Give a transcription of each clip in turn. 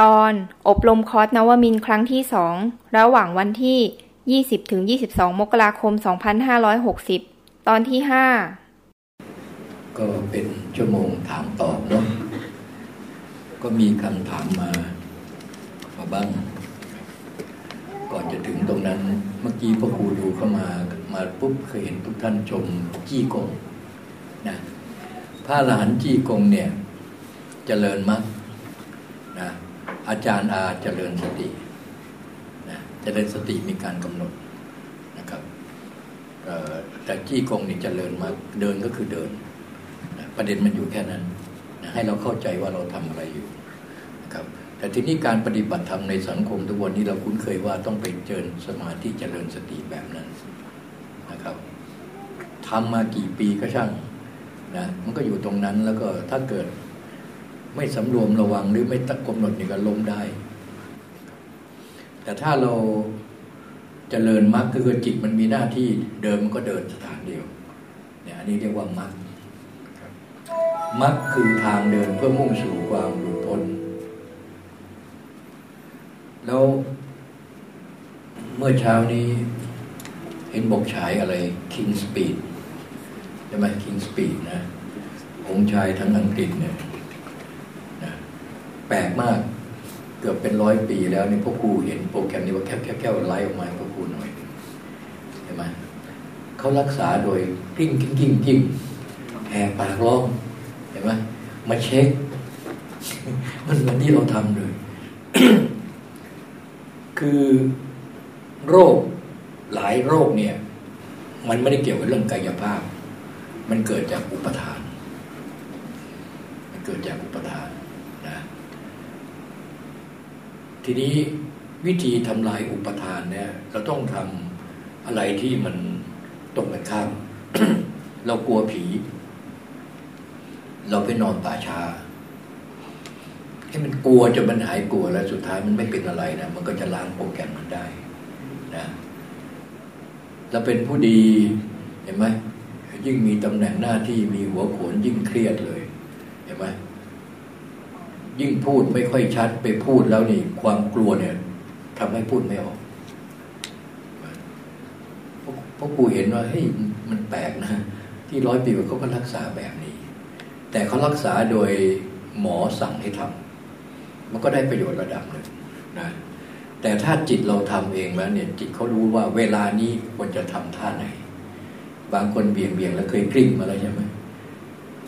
ตอนอบรมคอร์สนวมินครั้งที่สองระหว่างวันที่ 20ถึง22 มกราคม 2560 ตอนที่ 5 ก็เป็นชั่วโมงถามตอบเนาะก็มีคำถามมามาบ้าง ก่อนจะถึงตรงนั้น เมื่อกี้พ่อครูดูเข้ามามาปุ๊บเคยเห็นทุกท่านชมจี้กงนะพระอรหันจี้กงเนี่ยจเจริญมาก อาจารย์อาเจริญสตินะเจริญสติมีการกำหนดนะครับแต่จี้กงนี่เจริญมาเดินก็คือเดินนะประเด็นมันอยู่แค่นั้นนะให้เราเข้าใจว่าเราทำอะไรอยู่นะครับแต่ทีนี้การปฏิบัติธรรมในสังคมทุกวันนี้เราคุ้นเคยว่าต้องไปเจริญสมาธิเจริญสติแบบนั้นนะครับทำมากี่ปีก็ช่างนะมันก็อยู่ตรงนั้นแล้วก็ถ้าเกิด ไม่สำรวมระวังหรือไม่ตักกำหนดนี่ก็ล้มได้ แต่ถ้าเราจเจริญมรรคคือจิตมันมีหน้าที่เดิมมันก็เดินสถานเดียวเนี่ยอันนี้เรียกว่ามรรคมรรคคือทางเดินเพื่อมุ่งสู่ความหลุดพ้น แล้วเมื่อเช้านี้เห็นบอกฉายอะไร King Speed ใช่ไหม King Speed นะองค์ชายทั้งอังกฤษเนี่ย แปลกมาก เกือบเป็นร้อยปีแล้วนี่พ่อครูเห็นโปรแกรมนี้ว่าแคบแคบแคบไล่ออกมาพ่อครูหน่อยเห็นไหมเขารักษาโดยกิ้งกิ้งกิ้งกิ้งแหกปากร้องเห็นไหมมาเช็ค มันเหมือนที่เราทำเลย คือโรคหลายโรคเนี่ย มันไม่ได้เกี่ยวกับเรื่องกายภาพ มันเกิดจากอุปทาน มันเกิดจากอุปทาน ทีนี้วิธีทำลายอุปทานเนี่ย เราต้องทำอะไรที่มันตรงกันข้ามเรากลัวผี เราไปนอนป่าชาให้มันกลัวจนมันหายกลัวแล้วสุดท้ายมันไม่เป็นอะไรนะมันก็จะล้างโปรแกรมมันได้นะเราเป็นผู้ดีเห็นไหมยิ่งมีตำแหน่งหน้าที่มีหัวโขนยิ่งเครียดเลยเห็นไหม ยิ่งพูดไม่ค่อยชัดไปพูดแล้วนี่ ความกลัวเนี่ยทำให้พูดไม่ออกเพราะกูเห็นว่าเฮ้ยมันแปลกนะ ที่ร้อยปีเขาก็รักษาแบบนี้ แต่เขารักษาโดยหมอสั่งให้ทำมันก็ได้ประโยชน์ระดับหนึ่งนะแต่ถ้าจิตเราทำเองแล้วเนี่ย จิตเขารู้ว่าเวลานี้ควรจะทำท่าไหน บางคนเบี่ยงเบี่ยงแล้วเคยกลิ้งมาแล้วใช่ไหม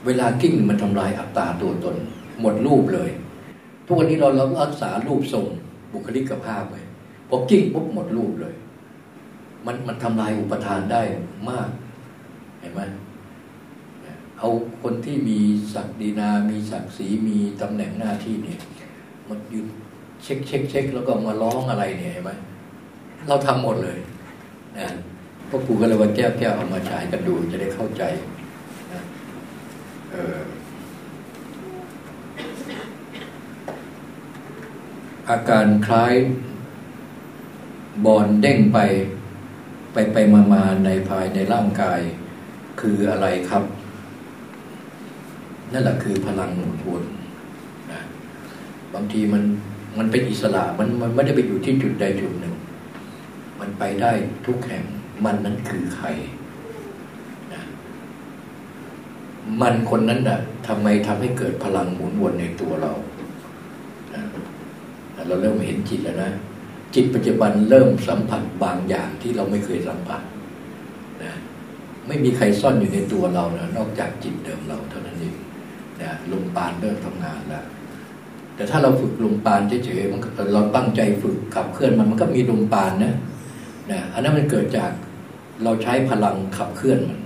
เวลากลิ้งมันทำลายอัตตาตัวตน หมดรูปเลย ทุกวันนี้เราเรารักษารูปทรงบุคลิกภาพไว้พอกิ้งปุ๊บหมดรูปเลย มันมันทำลายอุปทานได้มาก เห็นไหมเอาคนที่มีศักดินา มีศักดิ์ศรีมีตำแหน่งหน้าที่เนี่ยมันยุดเช็คเช็คเช็คแล้วก็มาร้องอะไรเนี่ยเห็นไหมเราทำหมดเลยนะพวกครูก็เลยว่าแก้วแก้วเอามาฉายกันดูจะได้เข้าใจนะเออ อาการคล้ายบอลเด้งไป ไปไปมามาในภายในร่างกาย คืออะไรครับ นั่นแหละคือพลังหนุนวนนะบางทีมันมันเป็นอิสระมันมันไม่ได้ไปอยู่ที่จุดใดจุดหนึ่ง มันไปได้ทุกแห่งมันนั้นคือใครนะมันคนนั้นน่ะทำไมทำให้เกิดพลังหมุนวนในตัวเรา เราเริ่มเห็นจิตแล้วนะ จิตปัจจุบันเริ่มสัมผัสบางอย่างที่เราไม่เคยสัมผัสนะไม่มีใครซ่อนอยู่ในตัวเรานะนอกจากจิตเดิมเราเท่านั้นเองนะลมปานเริ่มทำงานแล้วแต่ถ้าเราฝึกลมปานเฉยๆมันเราตั้งใจฝึกขับเคลื่อนมันมันก็มีลมปานนะนะอันนั้นมันเกิดจากเราใช้พลังขับเคลื่อนมัน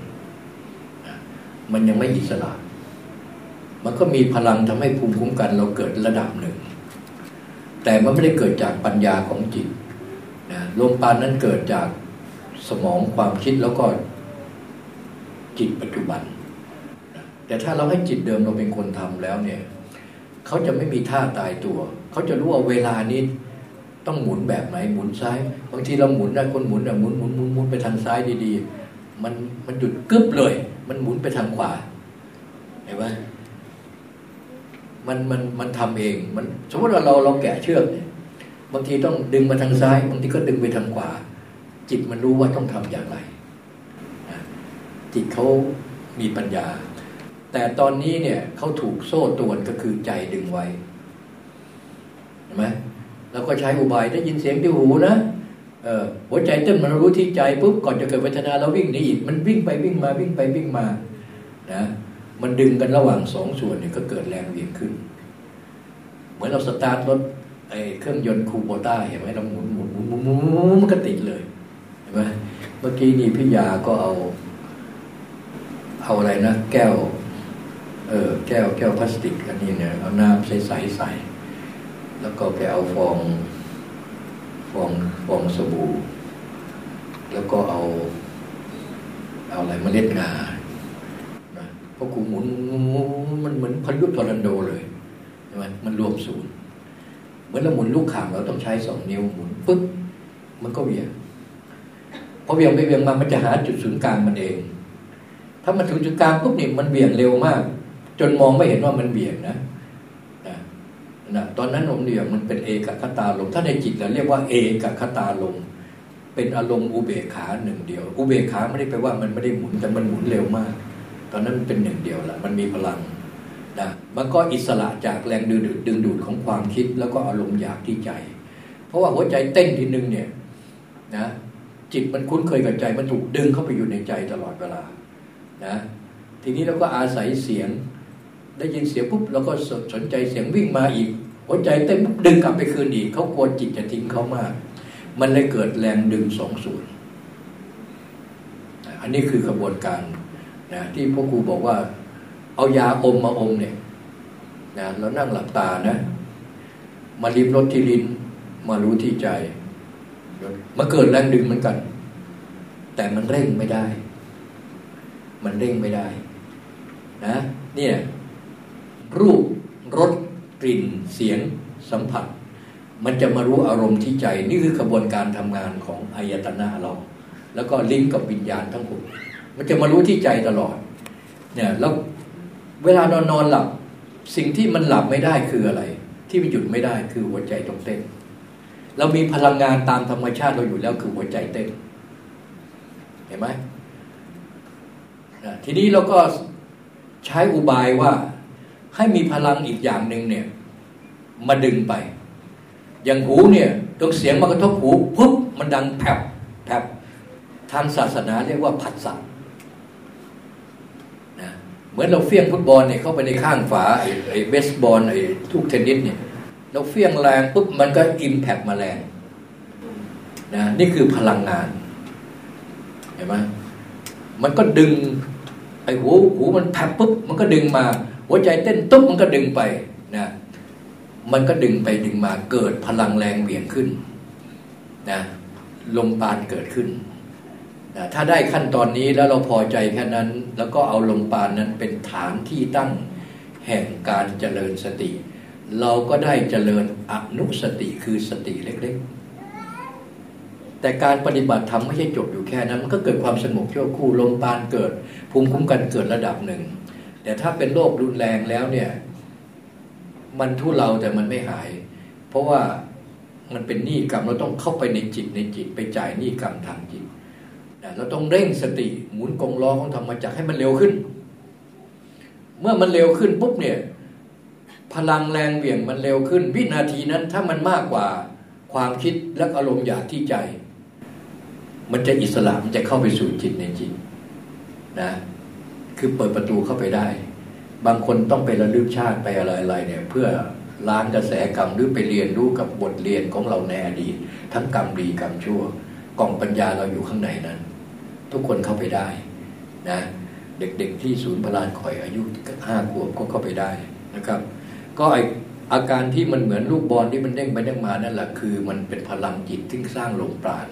นะมันยังไม่อิสระ มันก็มีพลังทำให้ภูมิคุ้มกัน เราเกิดระดับหนึ่ง แต่มันไม่ได้เกิดจากปัญญาของจิตนะลมปานนั้นเกิดจากสมองความคิดแล้วก็จิตปัจจุบันนะแต่ถ้าเราให้จิตเดิมเราเป็นคนทำแล้วเนี่ยเขาจะไม่มีท่าตายตัว เขาจะรู้ว่าเวลานี้ต้องหมุนแบบไหนหมุนซ้าย บางทีเราหมุนได้คนหมุนเนี่ยหมุนหมุนหมุนหมุนไปทางซ้ายดีๆ มันมันหยุดกึบเลย มันหมุนไปทางขวาเห็นไหม มันมันมันทำเองมันสมมติว่าเราเราแกะเชือกเนี่ยบางทีต้องดึงมาทางซ้าย บางทีก็ดึงไปทางขวา จิตมันรู้ว่าต้องทำอย่างไร จิตเขามีปัญญา แต่ตอนนี้เนี่ยเขาถูกโซ่ตรวนก็คือใจดึงไว้เห็นไหมแล้วก็ใช้อุบายได้ยินเสียงที่หูนะเออหัวใจเต้นมันรู้ที่ใจปุ๊บก่อนจะเกิดเวทนาเราวิ่งหนีอีกมันวิ่งไปวิ่งมาวิ่งไปวิ่งมานะ มันดึงกันระหว่างสองส่วนเนี่ยก็เกิดแรงเวียงขึ้น เหมือนเราสตาร์ทรถไอ้เครื่องยนต์คูโบต้าเห็นไหมเราหมุนหมุนหมุนหมุนหมุนมันก็ติดเลยเห็นไหมเมื่อกี้นี่พี่ยาก็เอา เอาอะไรนะแก้ว เออแก้วแก้วพลาสติกอันนี้เนี่ยเอาน้ำใสใสใสแล้วก็แกเอาฟอง ฟองฟองสบู่ แล้วก็เอา เอาอะไรมาเล็ดงา พราะกูหมุนมันเหมือนพยุทธอรันโดเลยใช่ไหมมันรวมศูนย์เหมือนเราหมุนลูกข่างเราต้องใช้สองนิ้วหมุนปึ๊บมันก็เวียงพอเวียงไปเวียงมามันจะหาจุดศูนย์กลางมันเอง ถ้ามันถึงจุดกลางปุ๊บนี่มันเบี่ยงเร็วมาก จนมองไม่เห็นว่ามันเบี่ยงนะนะตอนนั้นอมเหลี่ยมมันเป็นเอกคตาลมถ้าในจิตเราเรียกว่าเอกคตาลมเป็นอารมณ์อุเบกขาหนึ่งเดียว อุเบกขาไม่ได้แปลว่ามันไม่ได้หมุนแต่มันหมุนเร็วมาก ตอนนั้นมันเป็นหนึ่งเดียวแหละมันมีพลังนะมันก็อิสระจากแรงดึงดูดดึงดูดของความคิดแล้วก็อารมณ์อยากที่ใจ เพราะว่าหัวใจเต้นทีนึงเนี่ยนะจิตมันคุ้นเคยกับใจมันถูกดึงเข้าไปอยู่ในใจตลอดเวลานะทีนี้เราก็อาศัยเสียง ได้ยินเสียงปุ๊บเราก็สนใจเสียงวิ่งมาอีก หัวใจเต้นปุ๊บดึงกลับไปคืนอีกเขากลัวจิตจะทิ้งเขามาก มันเลยเกิดแรงดึงสองส่วน อันนี้คือกระบวนการ นะที่พ่อครูบอกว่า เอายาอมมาอมเนี่ยนะเรานั่งหลับตานะ มาลิมรสที่ลิ้น มารู้ที่ใจมาเกิดแรงดึงเหมือนกัน แต่มันเร่งไม่ได้ มันเร่งไม่ได้ นะ เนี่ย รูปรสกลิ่นเสียงสัมผัส มันจะมารู้อารมณ์ที่ใจ นี่คือกระบวนการทำงานของอายตนะเรา แล้วก็ลิงก์กับวิญญาณทั้งหมด มันจะมารู้ที่ใจตลอด เนี่ยแล้วเวลานอนนอนหลับ สิ่งที่มันหลับไม่ได้คืออะไร ที่มันหยุดไม่ได้คือหัวใจต้องเต้น เรามีพลังงานตามธรรมชาติเราอยู่แล้วคือหัวใจเต้น เห็นไหมทีนี้เราก็ใช้อุบายว่าให้มีพลังอีกอย่างหนึ่งเนี่ย มาดึงไป อย่างหูเนี่ยตรงเสียงมากระทบหูปุ๊บมันดังแผบแผบทางศาสนาเรียกว่าผัสสะ เหมือนเราเฟี้ยงฟุตบอลเนี่ยเข้าไปในข้างฝาไอ้ไอ้เบสบอลไอ้ทุกเทนนิสเนี่ยเราเฟี้ยงแรงปุ๊บมันก็อิมแพกมาแรงนะนี่คือพลังงานเห็นไหมมันก็ดึง ไอ้หูหูมันแผบปุ๊บมันก็ดึงมา หัวใจเต้นตุ๊บมันก็ดึงไปนะมันก็ดึงไปดึงมาเกิดพลังแรงเบี่ยงขึ้นนะลมปานเกิดขึ้น ถ้าได้ขั้นตอนนี้แล้วเราพอใจแค่นั้น แล้วก็เอาลมปานนั้นเป็นฐานที่ตั้งแห่งการเจริญสติ เราก็ได้เจริญอนุสติคือสติเล็กๆ แต่การปฏิบัติธรรมไม่ใช่จบอยู่แค่นั้น มันก็เกิดความสงบชั่วคู่ลมปานเกิด ภูมิคุ้มกันเกิดระดับหนึ่ง แต่ถ้าเป็นโรครุนแรงแล้วเนี่ย มันทุเลาแต่มันไม่หาย เพราะว่ามันเป็นหนี้กรรมเราต้องเข้าไปในจิตในจิตไปจ่ายหนี้กรรมทางจิต เราต้องเร่งสติหมุนกงล้อของธรรมจักให้มันเร็วขึ้น เมื่อมันเร็วขึ้นปุ๊บเนี่ย พลังแรงเหวี่ยงมันเร็วขึ้น วินาทีนั้นถ้ามันมากกว่าความคิดและอารมณ์อยากที่ใจ มันจะอิสระมันจะเข้าไปสู่จิตในจิตนะคือเปิดประตูเข้าไปได้ บางคนต้องไประลึกชาติไปอะไรๆเนี่ย เพื่อล้างกระแสกรรมหรือไปเรียนรู้กับบทเรียนของเราในอดีต ทั้งกรรมดีกรรมชั่ว กล่องปัญญาเราอยู่ข้างในนั้น ทุกคนเข้าไปได้นะเด็กๆที่ศูนย์พลานคอยอายุห้าขวบก็เข้าไปได้นะครับ ก็ไออาการที่มันเหมือนลูกบอลที่มันเด้งไปเด้งมานั่นแหละคือมันเป็นพลังจิตที่สร้างลมปราณ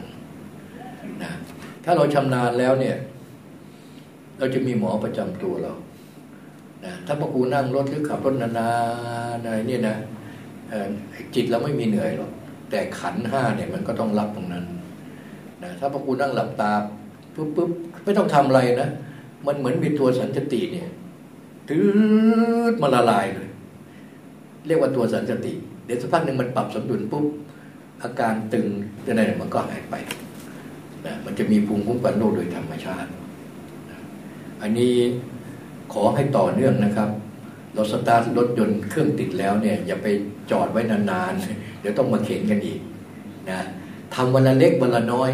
นะถ้าเราชำนาญแล้วเนี่ย เราจะมีหมอประจำตัวเรานะถ้าพระครูนั่งรถหรือขับรถนานๆอะไรเนี่ยนะจิตเราไม่มีเหนื่อยหรอกแต่ขันห้าเนี่ยมันก็ต้องรับตรงนั้นนะถ้าพระครูนั่งหลับตา ปุ๊บปุ๊บไม่ต้องทำอะไรนะ มันเหมือนมีตัวสันติเนี่ยตื้อมาละลายเลย เรียกว่าตัวสันสติ เดี๋ยวสักพักหนึ่งมันปรับสมดุลปุ๊บอาการตึงอะไรมันก็หายไปนะมันจะมีภูมิคุ้มกันโรคโดยธรรมชาติ อันนี้ขอให้ต่อเนื่องนะครับเราสตาร์ทรถยนต์เครื่องติดแล้วเนี่ย อย่าไปจอดไว้นานๆ เดี๋ยวต้องมาเข็นกันอีกนะทำวันละเล็กวันละน้อย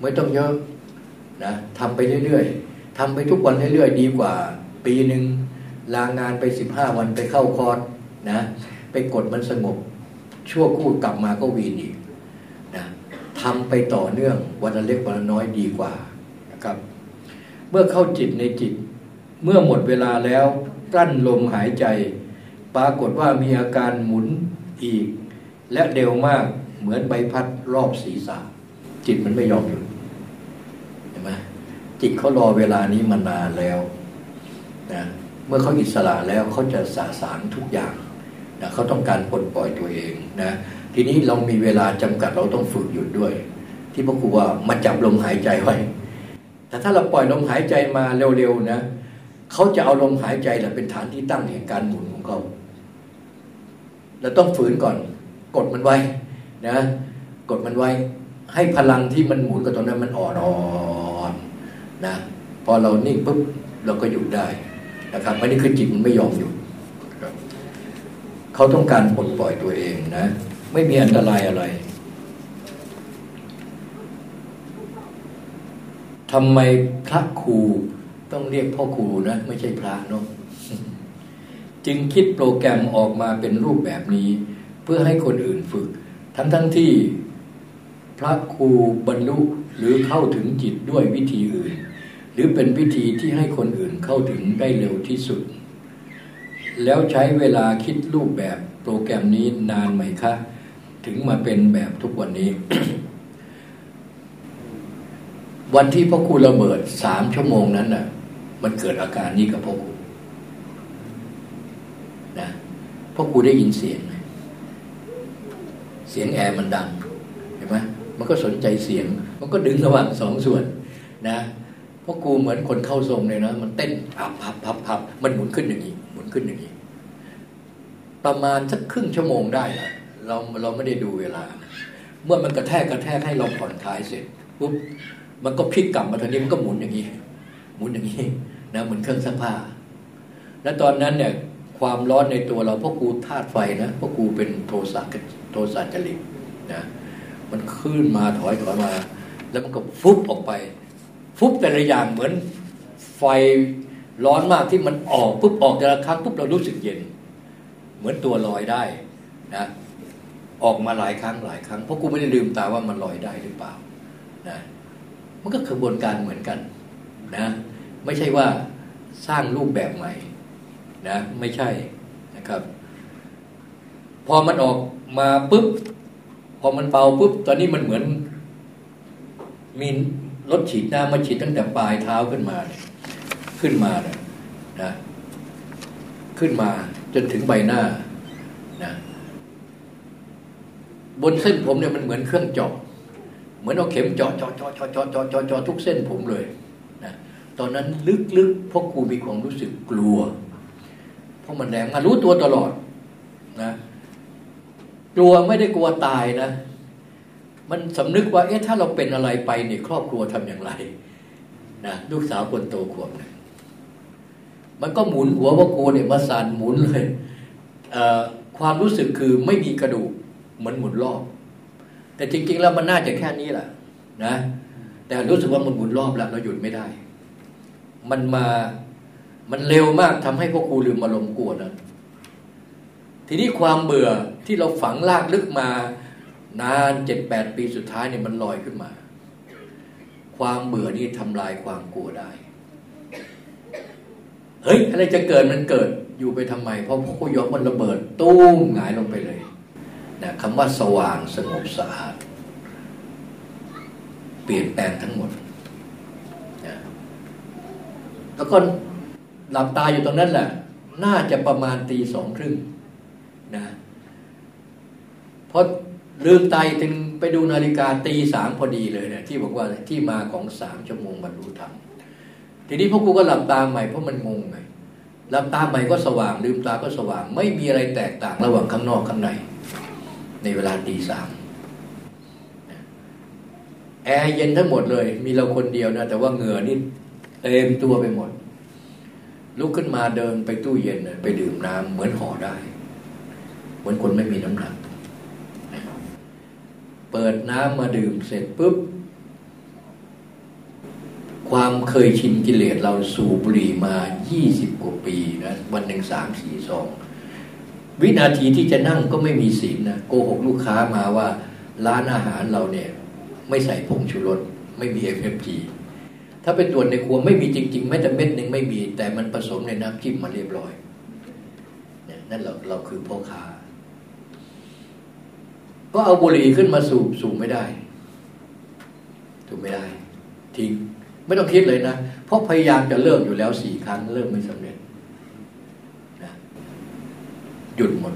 ไม่ต้องเยอะ นะทำไปเรื่อยๆทำไปทุกวันเรื่อยๆ ดีกว่า ปีหนึ่งลางานไปสิบห้าวันไปเข้าคอร์สนะไปกดมันสงบ ชั่วคู่กลับมาก็วีนอีกนะทำไปต่อเนื่องวันละเล็กวันละน้อยดีกว่านะครับ เมื่อเข้าจิตในจิต เมื่อหมดเวลาแล้วกั้นลมหายใจ ปรากฏว่ามีอาการหมุนอีก และเร็วมากเหมือนใบพัดรอบศีรษะ จิตมันไม่ยอมหยุด จิตเขารอเวลานี้มานานแล้วนะเมื่อเขาอิสระแล้วเขาจะสาสางทุกอย่างนะเขาต้องการปลดปล่อยตัวเองนะทีนี้เรามีเวลาจำกัดเราต้องฝึกหยุดด้วย ที่พ่อครูว่ามาจับลมหายใจไว้แต่ถ้าเราปล่อยลมหายใจมาเร็วๆนะเขาจะเอาลมหายใจแหละเป็นฐานที่ตั้งแห่งการหมุนของเขาเราต้องฝืนก่อน กดมันไว้นะ กดมันไว้ ให้พลังที่มันหมุนกับตรงนั้นมันอ่อนอ่อ นนะพอเรานิ่งปุ๊บเราก็หยุดได้นะครับอันนี้คือจิตมันไม่ยอมหยุดเขาต้องการปลดปล่อยตัวเองนะ ไม่มีอันตรายอะไรทำไมพระครูต้องเรียกพ่อครูนะ ไม่ใช่พระเนาะจึงคิดโปรแกรมออกมาเป็นรูปแบบนี้ เพื่อให้คนอื่นฝึก ทั้งทั้งที่พระครูบรรลุหรือเข้าถึงจิตด้วยวิธีอื่นห รือเป็นวิธีที่ให้คนอื่นเข้าถึงได้เร็วที่สุด แล้วใช้เวลาคิดรูปแบบโปรแกรมนี้นานไหมคะ ถึงมาเป็นแบบทุกวันนี้ วันที่พ่อครูระเบิดสามชั่วโมงนั้นน่ะ มันเกิดอาการนี้กับพ่อครูนะพ่อครูได้ยินเสียงไหมเสียงแอร์มันดังเห็นไหมมันก็สนใจเสียง มันก็ดึงระหว่างสองส่วน นะ พ่อครูเหมือนคนเข้าทรงเลยนะ มันเต้นพับพับพับพับมันหมุนขึ้นอย่างนี้หมุนขึ้นอย่างนี้ ประมาณสักครึ่งชั่วโมงได้ละเราเราไม่ได้ดูเวลา เมื่อมันกระแทกกระแทกให้เราผ่อนคลายเสร็จปุ๊บมันก็พลิกกลับมาทางนี้มันก็หมุนอย่างนี้ หมุนอย่างนี้นะเหมือนเครื่องซักผ้า แล้วตอนนั้นเนี่ย ความร้อนในตัวเราพ่อครูธาตุไฟนะพ่อครูเป็นโทสะโทสะจริตนะมันขึ้นมาถอยถอยมา แล้วมันก็ฟุบออกไป ฟุบแต่ละอย่างเหมือนไฟร้อนมากที่มันออกปุ๊บออกแต่ละครั้งปุ๊บเรารู้สึกเย็น เหมือนตัวลอยได้นะออกมาหลายครั้งหลายครั้งเพราะกูไม่ได้ลืมตาว่ามันลอยได้หรือเปล่านะมันก็กระบวนการเหมือนกันนะไม่ใช่ว่าสร้างรูปแบบใหม่นะไม่ใช่นะครับ พอมันออกมาปุ๊บพอมันเป่าปุ๊บตอนนี้มันเหมือนมี รถฉีดน้ำมาฉีดตั้งแต่ปลายเท้าขึ้นมาเนี่ยขึ้นมาเนี่ยนะขึ้นมาจนถึงใบหน้านะบนเส้นผมเนี่ยมันเหมือนเครื่องเจาะเหมือนเอาเข็มเจาะเจาะเจาะเจาะเจาะเจาะเจาะเจาะทุกเส้นผมเลยนะตอนนั้นลึกๆเพ่อครูมีความรู้สึกกลัว เพราะมันแรงมารู้ตัวตลอดนะกลัวไม่ได้กลัวตายนะ มันสำนึกว่าเอ๊ะถ้าเราเป็นอะไรไปเนี่ยครอบครัวทำอย่างไรนะลูกสาวคนโตขวบนึงมันก็หมุนหัวว่ากูเนี่ยมาสานหมุนเลยความรู้สึกคือไม่มีกระดูกเหมือนหมุนรอบ แต่จริง ๆ แล้วมันน่าจะแค่นี้แหละนะแต่รู้สึกว่ามันหมุนรอบแล้วเราหยุดไม่ได้ มันมามันเร็วมากทำให้พวกครูลืมมาลมกลัวนะทีนี้ความเบื่อที่เราฝังลากลึกมา นานเจ็ดแปดปีสุดท้ายเนี่ยมันลอยขึ้นมา ความเบื่อนี่ทำลายความกลัวได้เฮ้ยอะไรจะเกิดมันเกิดอยู่ไปทำไม เพราะพวกยกมันระเบิดตู้มหงายลงไปเลยนะคำว่าสว่างสงบสะอาดเปลี่ยนแปลงทั้งหมดนะแล้วก็หลับตาอยู่ตรงนั้นแหละ น่าจะประมาณตีสองครึ่งนะเพราะ ลืมตาถึงไปดูนาฬิกาตีสามพอดีเลยเนี่ยที่บอกว่าที่มาของสามชั่วโมงบรรลุธรรมทีนี้พวกกูก็หลับตาใหม่เพราะมันงงไงหลับตาใหม่ก็สว่าง ลืมตาก็สว่าง ไม่มีอะไรแตกต่างระหว่างข้างนอกข้างใน ในเวลาตีสามแอร์เย็นทั้งหมดเลย มีเราคนเดียวนะแต่ว่าเหงื่อนี่เต็มตัวไปหมด ลุกขึ้นมาเดินไปตู้เย็นไปดื่มน้ำเหมือนห่อได้ เหมือนคนไม่มีน้ำหนัก เปิดน้ำมาดื่มเสร็จปุ๊บ ความเคยชินกิเลสเราสูบบุหรี่มา 20 กว่าปีนะวันหนึ่งสามสี่ซองวินาทีที่จะนั่งก็ไม่มีศีลนะโกหกลูกค้ามาว่า ร้านอาหารเราเนี่ย ไม่ใส่ผงชูรสไม่มี MSG ถ้าเป็นตัวในครัวไม่มีจริง ๆ แม้แต่เม็ดหนึ่งไม่มี แต่มันผสมในน้ำจิ้มมาเรียบร้อยเนี่ยนั่นเราเราคือพ่อค้า ก็เอาบุหรี่ขึ้นมาสูบสูบไม่ได้ถูกไม่ได้ ทิ้งไม่ต้องคิดเลยนะ เพราะพยายามจะเลิกอยู่แล้วสี่ครั้งเลิกไม่สำเร็จนะหยุดหมด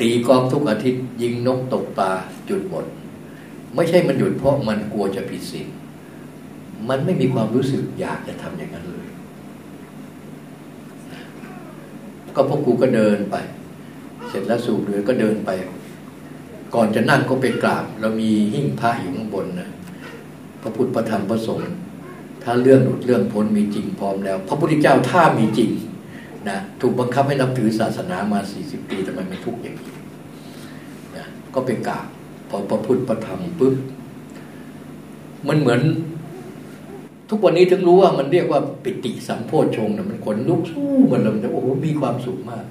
ตีกอล์ฟทุกอาทิตย์ ยิงนกตกปลาหยุดหมด ไม่ใช่มันหยุดเพราะมันกลัวจะผิดศีลมันไม่มีความรู้สึกอยากจะทำอย่างนั้นเลย ก็พวกกูก็เดินไป เสร็จแล้วสูบเรือก็เดินไป ก่อนจะนั่งก็ไปกราบ เรามีหิ้งพระอยู่ข้างบนนะพระพุทธพระธรรมพระสงฆ์ถ้าเรื่องหลุดเรื่องพ้นมีจริงพร้อมแล้ว พระพุทธเจ้าถ้ามีจริงนะถูกบังคับให้นับถือศาสนามาสี่สิบปีทำไมไม่ทุกข์อย่างนี้นะก็ไปกราบพอพระพุทธพระธรรมปุ๊บมันเหมือน ทุกวันนี้ถึงรู้ว่ามันเรียกว่าปิติสัมโพชงนะมันขนลุกสู้มันเลยโอ้โหมีความสุขมาก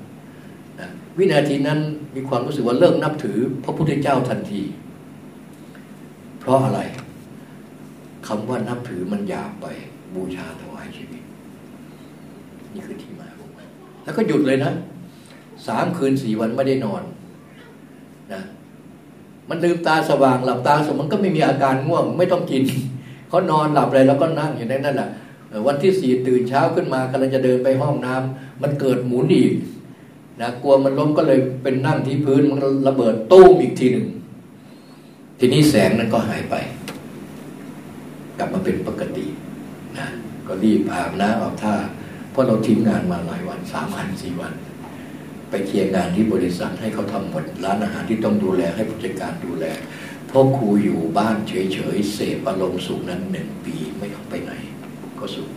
วินาทีนั้นมีความรู้สึกว่าเลิกนับถือพระพุทธเจ้าทันที เพราะอะไรคำว่านับถือมันหยาบไปบูชาถวายชีวิต นี่คือที่มาของมันแล้วก็หยุดเลยนะสามคืนสี่วันไม่ได้นอนนะมันลืมตาสว่างหลับตาสมันก็ไม่มีอาการง่วง ไม่ต้องกินเขานอนหลับอะไรแล้วก็นั่งอยู่ในนั่นแหละวันที่สี่ตื่นเช้าขึ้นมากำลังจะเดินไปห้องน้ำมันเกิดหมุนอีก นะกลัวมันล้มก็เลยเป็นนั่งที่พื้นมันระเบิดตู้มอีกทีหนึ่งทีนี้แสงนั้นก็หายไป กลับมาเป็นปกตินะก็รีบอาบน้ำอาบท่าเพราะเราทิ้งงานมาหลายวันสามวันสี่วัน ไปเคลียร์งานที่บริษัทให้เขาทำหมดร้านอาหารที่ต้องดูแลให้ผู้จัดการดูแลพ่อครูอยู่บ้านเฉยๆเสพอารมณ์สุขนั้นหนึ่งปีไม่ต้องไปไหน ก็สุข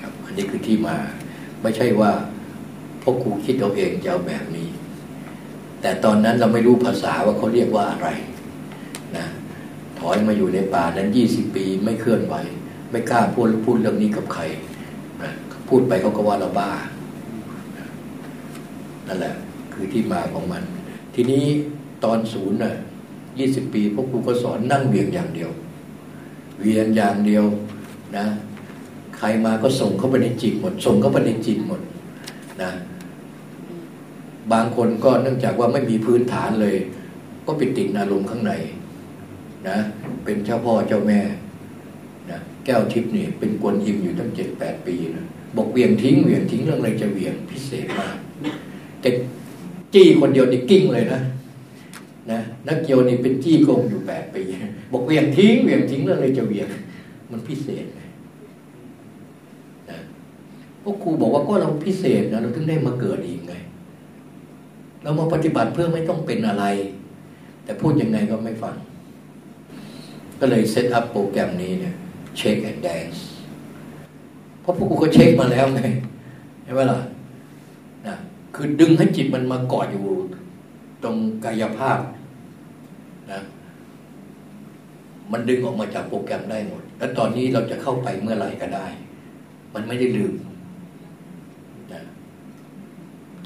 ครับ อันนี้คือที่มาไม่ใช่ว่า พ่อครูคิดเอาเองจะเอาแบบนี้ แต่ตอนนั้นเราไม่รู้ภาษาว่าเขาเรียกว่าอะไรนะถอยมาอยู่ในป่านั้นยี่สิบปีไม่เคลื่อนไหวไม่กล้าพูดพูดเรื่องนี้กับใครนะพูดไปเขาก็ว่าเราบ้านั่นแหละ คือที่มาของมัน ทีนี้ตอนศูนย์น่ะยี่สิบปีพวกครูก็สอนนั่งเวียงอย่างเดียว เวียงอย่างเดียวนะ ใครมาก็ส่งเข้าไปในจิตหมด ส่งเข้าไปในจิตหมดนะ บางคนก็เนื่องจากว่าไม่มีพื้นฐานเลย ก็ไปติดอารมณ์ข้างในนะเป็นเจ้าพ่อเจ้าแม่นะแก้วทิพย์นี่เป็นกวนอิมอยู่ตั้งเจ็ดแปดปีนะบอกเวียงทิ้งเวียงทิ้งเรื่องอะไรจะเวียงพิเศษมากแต่จี้คนเดียวนี่กิ้งเลยนะนะนักเกียวนี่เป็นจี้กงอยู่แปดปีบอกเหวี่ยงทิ้งเหวี่ยงทิ้งเรื่องอะไรจะเหวี่ยง มันพิเศษนะพ่อครูบอกว่าก็เราพิเศษนะเราถึงได้มาเกิดอีกไง เรามาปฏิบัติเพื่อไม่ต้องเป็นอะไร แต่พูดยังไงก็ไม่ฟัง ก็เลย set up โปรแกรมนี้เนี่ย shake and dance เพราะพวกกูก็เช็คมาแล้วไงใช่ไหมล่ะนะคือดึงให้จิตมันมาเกาะอยู่ ตรงกายภาพนะมันดึงออกมาจากโปรแกรมได้หมด แล้วตอนนี้เราจะเข้าไปเมื่อไหร่ก็ได้ มันไม่ได้ลืมนะ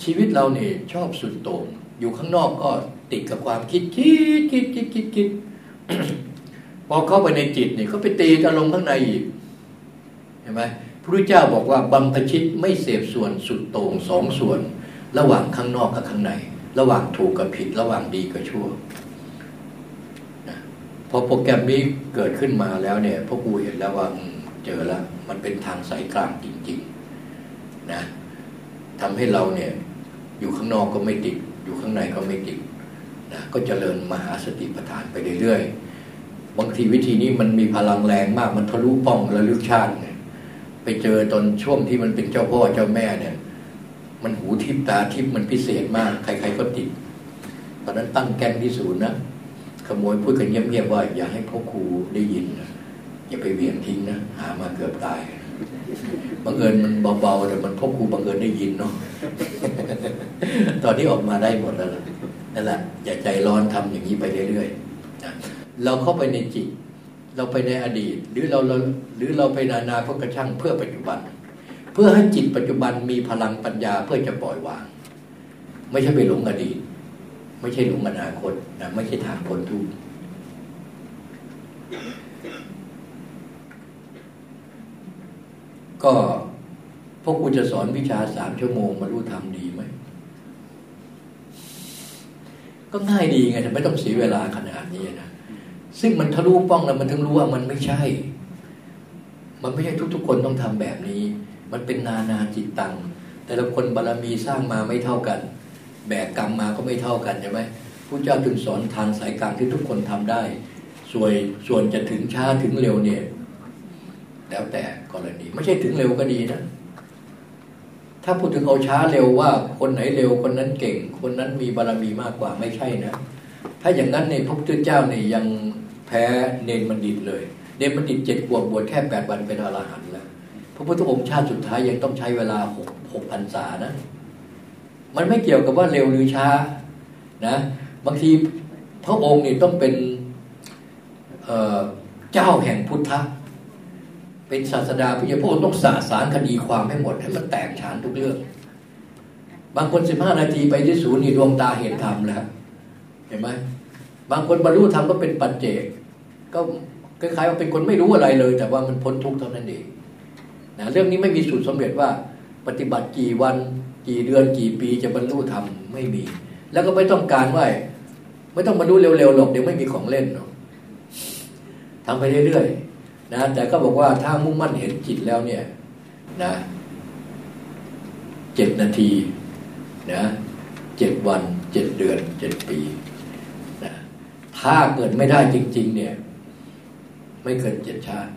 ชีวิตเราเนี่ยชอบสุดโต่งอยู่ข้างนอกก็ติดกับความคิดคิดคิดคิดคิดคิดพอเข้าไปในจิตเนี่ยเขาไปตีอารมณ์ข้างในอีกเห็นไหมพระเจ้าบอกว่าบัมพชิตไม่เสพส่วนสุดโต่งสองส่วน ระหว่างข้างนอกกับข้างใน ระหว่างถูกกับผิด ระหว่างดีกับชั่วพอโปรแกรมนี้เกิดขึ้นมาแล้วเนี่ยพวกกูเห็นแล้วว่าเจอแล้วมันเป็นทางสายกลางจริง ๆ นะทำให้เราเนี่ย อยู่ข้างนอกก็ไม่ติด อยู่ข้างในก็ไม่ติดนะก็เจริญมหาสติปัฏฐานไปเรื่อยๆ บางทีวิธีนี้มันมีพลังแรงมากมันทะลุป้องระลึกชาติเนี่ยไปเจอตอนช่วงที่มันเป็นเจ้าพ่อเจ้าแม่เนี่ย มันหูทิพตาทิพมันพิเศษมาก ใครๆก็ติดตอนนั้นตั้งแก๊งที่ศูนย์นะขโมยพูดกันเงียบๆว่า อย่าให้พ่อครูได้ยินนะอย่าไปเวียนทิ้งนะหามาเกือบตาย บังเอิญมันเบาๆแต่มันพ่อครูบังเอิญได้ยินเนาะตอนนี้ออกมาได้หมดแล้วนั่นแหละอย่าใจร้อนทำอย่างนี้ไปเรื่อยๆเราเข้าไปในจิต เราไปในอดีต หรือเราเราหรือเราไปนานาพกระชั่งเพื่อปัจจุบัน เพื่อให้จิตปัจจุบันมีพลังปัญญาเพื่อจะปล่อยวาง ไม่ใช่ไปหลงอดีต ไม่ใช่หลงอนาคตนะไม่ใช่ทางพ้นทุกข์ ก็พวกกูจะสอนวิชาสามชั่วโมงมารู้ทำดีไหม ก็ง่ายดีไงแต่ไม่ต้องเสียเวลาขนาดนี้นะซึ่งมันทะลุป้องแล้วมันถึงรู้ว่ามันไม่ใช่ มันไม่ใช่ทุกๆ คนต้องทำแบบนี้ มันเป็นนานาจิตตัง แต่ละคนบารรมีสร้างมาไม่เท่ากัน แบกกรรมมาก็ไม่เท่ากันใช่ไหมผู้เจ้าจึงสอนทางสายกลางที่ทุกคนทำได้ ส่วนส่วนจะถึงช้าถึงเร็วเนี่ย แล้วแต่กรณี ไม่ใช่ถึงเร็วก็ดีนะ ถ้าพูดถึงเอาช้าเร็วว่า คนไหนเร็วคนนั้นเก่ง คนนั้นมีบารรมีมากกว่าไม่ใช่นะ ถ้าอย่างนั้นเนี่ยพระพุทธเจ้าเนี่ยยังแพ้เนรบัณฑิตเลย เนรบัณฑิตเจ็ดขวบบวชแค่แปดวันเป็นอรหันต์แล้วพระพุทธองค์ชาติสุดท้ายยังต้องใช้เวลาหกหกพันษานะ มันไม่เกี่ยวกับว่าเร็วหรือช้านะบางทีพระองค์นี่ต้องเป็นเเจ้าแห่งพุทธ เป็นศาสดาพิยพระองค์ต้องสาสารคดีความให้หมด ให้มันแตกฉานทุกเรื่อง บางคนสิบห้านาทีไปที่ศูนย์นี่ดวงตาเห็นธรรมแล้ว เห็นไหมบางคนบรรลุธรรมก็เป็นปัจเจก ก็คล้ายๆว่าเป็นคนไม่รู้อะไรเลย แต่ว่ามันพ้นทุกข์เท่านั้นเองนะเรื่องนี้ไม่มีสูตรสำเร็จว่า ปฏิบัติกี่วันกี่เดือนกี่ปีจะบรรลุธรรมไม่มี แล้วก็ไม่ต้องการว่าไม่ต้องบรรลุเร็วๆหรอกเดี๋ยวไม่มีของเล่นเนาะทำไปเรื่อยๆ นะแต่ก็บอกว่าถ้ามุ่งมั่นเห็นจิตแล้วเนี่ยนะเจ็ดนาทีนะเจ็ดวันเจ็ดเดือนเจ็ดปีนะถ้าเกิดไม่ได้จริง ๆ เนี่ย ไม่เกินเจ็ดชาติ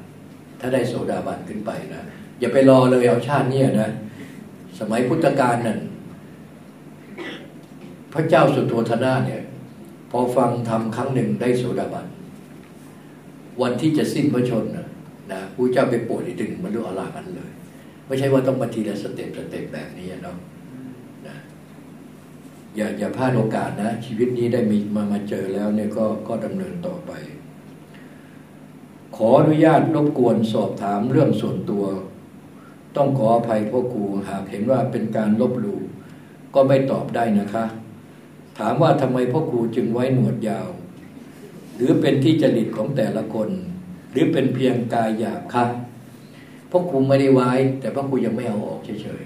ถ้าได้โสดาบันขึ้นไปนะอย่าไปรอเลยเอาชาติเนี่ยนะ สมัยพุทธกาลนั่นพระเจ้าสุโธธนะเนี่ย พอฟังทำครั้งหนึ่งได้โสดาบัน วันที่จะสิ้นพระชนนะนะพระเจ้าไปโปรดถึงบรรลุอรหันต์เลย ไม่ใช่ว่าต้องมาทีละ step step แบบนี้เนาะอย่าอย่าพลาดโอกาสนะ ชีวิตนี้ได้มีมามาเจอแล้วเนี่ยก็ก็ดำเนินต่อไป ขออนุญาตรบกวนสอบถามเรื่องส่วนตัว ต้องขออภัยพ่อครูหากเห็นว่าเป็นการลบหลู่ก็ไม่ตอบได้นะคะ ถามว่าทำไมพ่อครูจึงไว้หนวดยาว หรือเป็นที่จริตของแต่ละคน หรือเป็นเพียงกายหยาบคะพ่อครูไม่ได้ไว้ แต่พ่อครูยังไม่เอาออกเฉย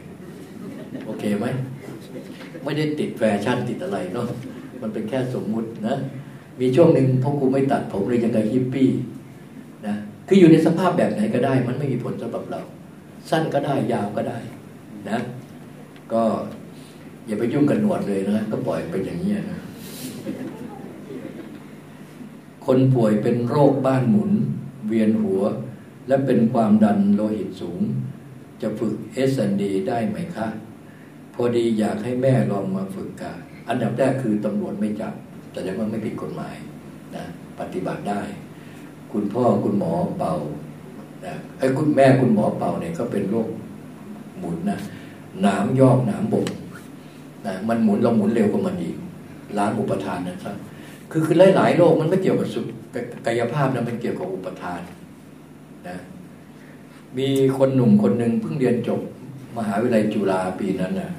ๆโอเคไหมไม่ได้ติดแฟชั่นติดอะไรเนาะมันเป็นแค่สมมุตินะมีช่วงหนึ่งพ่อครูไม่ตัดผมเลยยังไงฮิปปี้นะคืออยู่ในสภาพแบบไหนก็ได้ มันไม่มีผลสำหรับเรา สั้นก็ได้ยาวก็ได้นะ ก็อย่าไปยุ่งกันหนวดเลยนะ ก็ปล่อยไปอย่างนี้นะ คนป่วยเป็นโรคบ้านหมุน เวียนหัว และเป็นความดันโลหิตสูง จะฝึก S&D ได้ไหมคะ พอดีอยากให้แม่ลองมาฝึกการอันดับแรกคือตำรวจไม่จับแต่ยังว่าไม่ผิดกฎหมายนะปฏิบัติได้ คุณพ่อคุณหมอเป่านะไอ้คุณแม่คุณหมอเป่าเนี่ยก็เป็นโรคหมุนนะหนามยอกหนามบกนะมันหมุนเราหมุนเร็วกว่ามันอีกล้างอุปทานนะครับ คือคือหลายๆโรคมันไม่เกี่ยวกับสุกายภาพนะมันเกี่ยวกับอุปทานนะมีคนหนุ่มคนหนึ่งเพิ่งเรียนจบมหาวิทยาลัยจุฬาปีนั้นนะ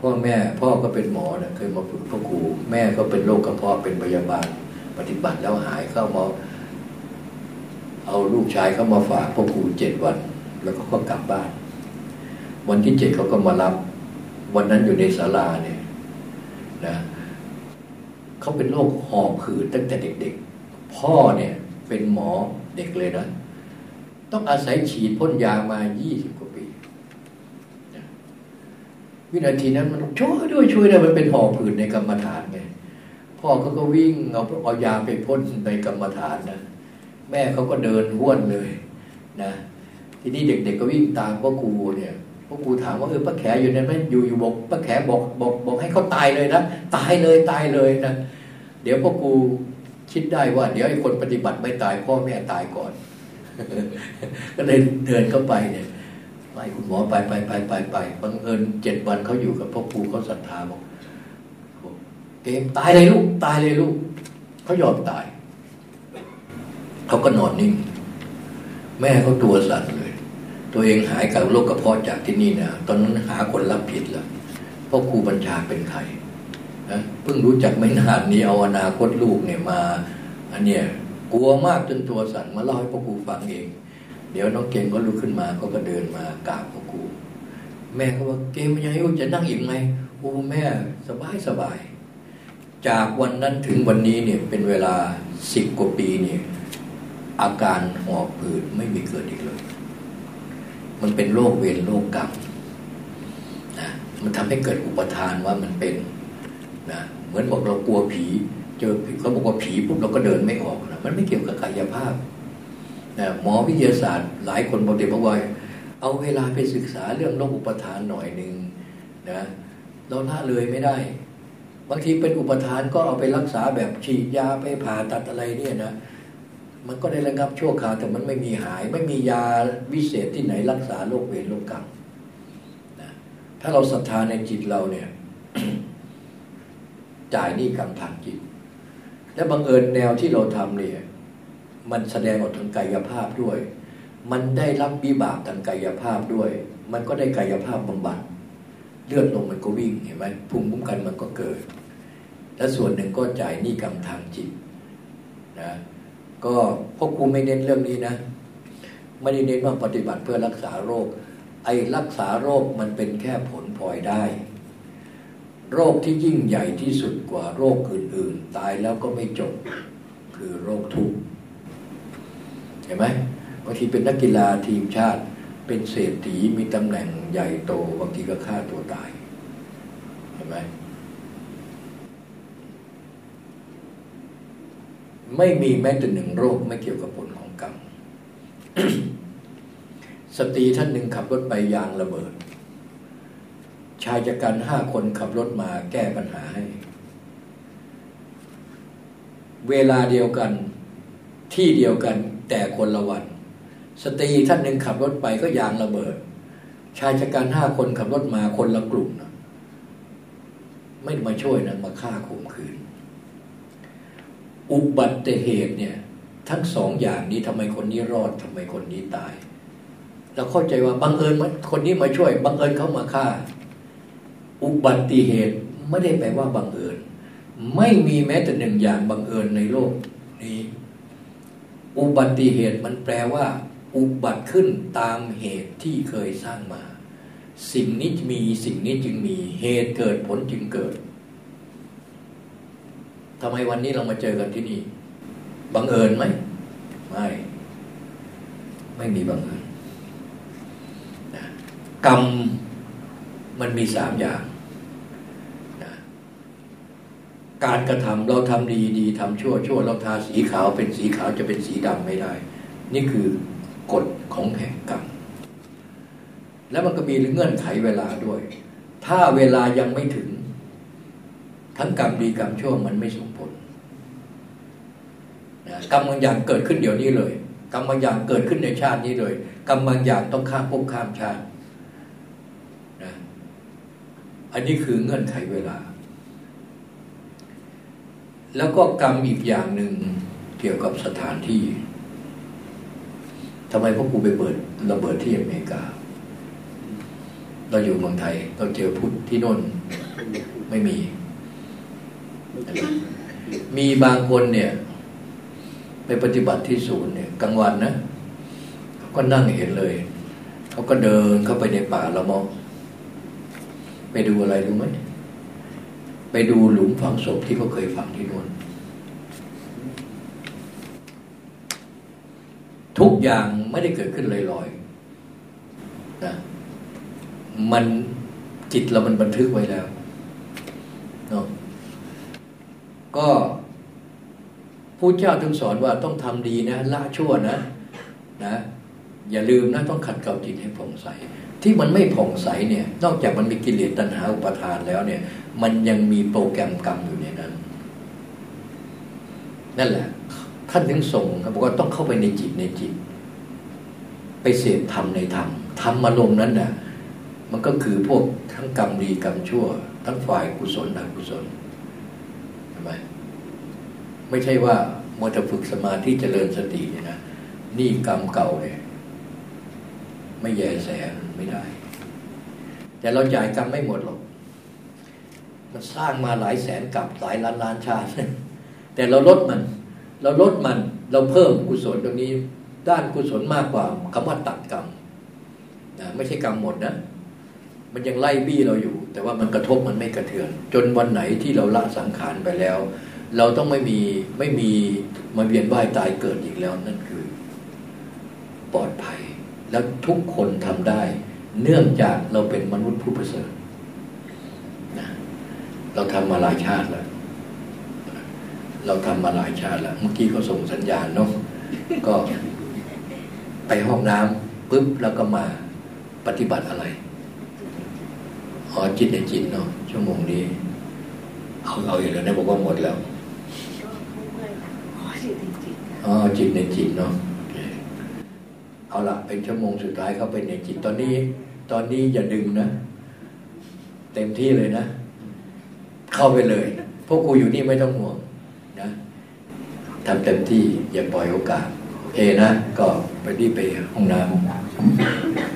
พ่อแม่พ่อก็เป็นหมอนะเคยมาฝึกพ่อครูแม่ก็เป็นโรคกระเพาะเป็นพยาบาล ปฏิบัติแล้วหายเข้ามาเอาลูกชายเข้ามาฝากพ่อครูเจ็ดวัน แล้วก็ก็กลับบ้าน วันที่เจ็ดเขาก็มารับ วันนั้นอยู่ในศาลาเนี่ย นะ เขาเป็นโรคหอบหืดตั้งแต่เด็กๆ พ่อเนี่ยเป็นหมอเด็กเลยนะ ต้องอาศัยฉีดพ่นยามายี่สิบวินาทีนั้นมันช่วยด้วยช่วยด้วยมันเป็นห่อผืนในกรรมฐานไงพ่อเขาก็วิ่งเอาเอายาไปพ่นในกรรมฐานนะแม่เขาก็เดินห้วนเลย นะ ทีนี้เด็ก ๆ ก็วิ่งตามพ่อครูเนี่ย พ่อครูถามว่าเออป้าแขอยู่ในนั้นอยู่อยู่บอกป้าแขบอกบอกบอกให้เขาตายเลยนะตายเลยตายเลยนะเดี๋ยวพ่อครูคิดได้ว่า เดี๋ยวไอ้คนปฏิบัติไม่ตายพ่อแม่ตายก่อน ก็เลยเดินเข้าไปเนี่ยไปคุณหมอไปไปไปไปไปบังเอิญเจ็ดวันเขาอยู่กับพ่อครูเขาศรัทธาบอกเกมตายเลยลูกตายเลยลูกเขายอมตายเขาก็นอนนิ่ง แม่เขาตัวสั่นเลย ตัวเองหายกับโรคกระเพาะจากที่นี่นะตอนนั้นหาคนรับผิดล้วพ่อครูบัญชาเป็นใครนะเพิ่งรู้จักไม่นานนี้เอาอนาคตลูกเนี่ยมา อันเนี้ยกลัวมากจนตัวสั่นมาเล่าให้พ่อครูฟังเอง เดี๋ยวน้องเก่งก็ลุกขึ้นมาก็ก็เดินมากราบพ่อครูแม่ก็ว่าเกมยังไงจะนั่งอีกไหมโอ้แม่สบายสบาย จากวันนั้นถึงวันนี้เนี่ยเป็นเวลาสิบกว่าปีเนี่ยอาการหอบผืดไม่มีเกิดอีกเลย มันเป็นโรคเวรโรคกรรมนะมันทำให้เกิดอุปทานว่ามันเป็นนะเหมือนบอกเรากลัวผีเจอผีเขาบอกว่าผีปุ๊บเราก็เดินไม่ออกนะมันไม่เกี่ยวกับกายภาพนะหมอวิทยาศาสตร์ หลายคนบอกเด็กบอกว่าเอาเวลาไปศึกษาเรื่องโรคอุปทานหน่อยหนึ่งนะเราละเลยไม่ได้ บางทีเป็นอุปทานก็เอาไปรักษาแบบฉีดยาไปผ่าตัดอะไรเนี่ยนะ มันก็ได้ระงับชั่วคราวแต่มันไม่มีหาย ไม่มียาวิเศษที่ไหนรักษาโรคเวรโรคกรรมนะถ้าเราศรัทธาในจิตเราเนี่ย จ่ายหนี้กรรมทางจิต และบังเอิญแนวที่เราทำเนี่ย มันแสดงออกทางกายภาพด้วย มันได้รับวิบากทางกายภาพด้วย มันก็ได้กายภาพบำบัดเลือดลมมันก็วิ่งเห็นไหมภูมิคุ้มกันมันก็เกิด และส่วนหนึ่งก็จ่ายหนี้กรรมทางจิตนะ ก็พ่อครูไม่เน้นเรื่องนี้นะไม่ได้เน้นว่าปฏิบัติเพื่อรักษาโรค ไอ้รักษาโรคมันเป็นแค่ผลพลอยได้ โรคที่ยิ่งใหญ่ที่สุดกว่าโรคอื่น ๆ ตายแล้วก็ไม่จบ คือโรคทุกข์เห็นไหมบางทีเป็นนักกีฬาทีมชาติ เป็นเศรษฐีมีตำแหน่งใหญ่โตบางทีก็ฆ่าตัวตายเห็นไหม ไม่มีแม้แต่หนึ่งโรคไม่เกี่ยวกับผลของกรรมสตรีท่านหนึ่งขับรถไปยางระเบิด ชายจัดการห้าคนขับรถมาแก้ปัญหาให้ เวลาเดียวกันที่เดียวกันแต่คนละวัน สตรีท่านหนึ่งขับรถไปก็ยางระเบิด ชายจัดการห้าคนขับรถมาคนละกลุ่มนะไม่มาช่วยนะมาฆ่าข่มขืน อุบัติเหตุเนี่ย ทั้งสองอย่างนี้ทำไมคนนี้รอดทำไมคนนี้ตาย เราเข้าใจว่าบังเอิญมันคนนี้มาช่วยบังเอิญเขามาฆ่า อุบัติเหตุไม่ได้แปลว่าบังเอิญ ไม่มีแม้แต่หนึ่งอย่างบังเอิญในโลกนี้ อุบัติเหตุมันแปลว่า อุบัติขึ้นตามเหตุที่เคยสร้างมา สิ่งนี้มีสิ่งนี้จึงมีเหตุเกิดผลจึงเกิด ทำไมวันนี้เรามาเจอกันที่นี่ บังเอิญไหม ไม่ ไม่มีบังเอิญกรรมมันมีสามอย่างนะการกระทำเราทำดีดีทำชั่วชั่วเราทาสีขาวเป็นสีขาวจะเป็นสีดำไม่ได้ นี่คือกฎของแห่งกรรม แล้วมันก็มีเงื่อนไขเวลาด้วย ถ้าเวลายังไม่ถึง ทั้งกรรมดีกรรมชั่วมันไม่ส่งผลนะกรรมบางอย่างเกิดขึ้นเดี๋ยวนี้เลย กรรมบางอย่างเกิดขึ้นในชาตินี้เลย กรรมบางอย่างต้องข้ามภพข้ามชาตินะอันนี้คือเงื่อนไขเวลา แล้วก็กรรมอีกอย่างหนึ่งเกี่ยวกับสถานที่ทำไมพ่อครูไปเปิดระเบิดที่อเมริกา เราอยู่เมืองไทย เราเจอพุทธที่น่นไม่มี มีบางคนเนี่ย ไปปฏิบัติที่ศูนย์เนี่ยกลางวันนะเขาก็นั่งเห็นเลย เขาก็เดินเข้าไปในป่าละมอง ไปดูอะไรรู้ไหมไปดูหลุมฝังศพที่เขาเคยฝังที่โน่นทุกอย่างไม่ได้เกิดขึ้นลอยๆนะมันจิตเรามันบันทึกไว้แล้วเนาะ ก็ผู้เจ้าถึงสอนว่าต้องทำดีนะละชั่วนะนะอย่าลืมนะต้องขัดเกลาจิตให้ผ่องใส ที่มันไม่ผ่องใสเนี่ย นอกจากมันมีกิเลสตัณหาอุปาทานแล้วเนี่ย มันยังมีโปรแกรมกรรมอยู่ในนั้น นั่นแหละ ท่านถึงส่งครับบอกว่าต้องเข้าไปในจิตในจิต ไปเสพธรรมในธรรมธรรมอารมณ์นั้นน่ะ มันก็คือพวกทั้งกรรมดีกรรมชั่ว ทั้งฝ่ายกุศลอกุศล ช่ไหมไม่ใช่ว่ามัวแต่ฝึกสมาธิเจริญสติเนี่ยนะนี่กรรมเก่าเนี่ยไม่แย่แสไม่ได้ แต่เราจ่ายกรรมไม่หมดหรอก มันสร้างมาหลายแสนกับหลายล้านล้านชาติ แต่เราลดมัน เราลดมัน เราเพิ่มกุศลตรงนี้ ด้านกุศลมากกว่าคำว่าตัดกรรมนะไม่ใช่กรรมหมดนะ มันยังไล่บี้เราอยู่ แต่ว่ามันกระทบมันไม่กระเทือน จนวันไหนที่เราละสังขารไปแล้ว เราต้องไม่มีไม่มีมาเวียนว่ายตายเกิดอีกแล้วนั่นคือ ปลอดภัย แล้วทุกคนทำได้ เนื่องจากเราเป็นมนุษย์ผู้ประเสริฐนะเราทำมาหลายชาติแล้ว เราทำมาหลายชาติแล้ว เมื่อกี้เขาส่งสัญญาณเนาะก็ไปห้องน้ำปุ๊บแล้วก็มาปฏิบัติอะไร อ๋อจิตในจิตเนาะชั่วโมงนี้ เอาเอาอีกแล้วนะบอกว่าหมดแล้วอ๋อจิตในจิตเนาะเอาละเป็นชั่วโมงสุดท้ายเข้าไปในจิตตอนนี้ ตอนนี้อย่าดึงนะ เต็มที่เลยนะ เข้าไปเลย พวกกูอยู่นี่ไม่ต้องห่วงนะทำเต็มที่อย่าปล่อยโอกาสโอเคนะ ก็ไปที่ไปห้องน้ำ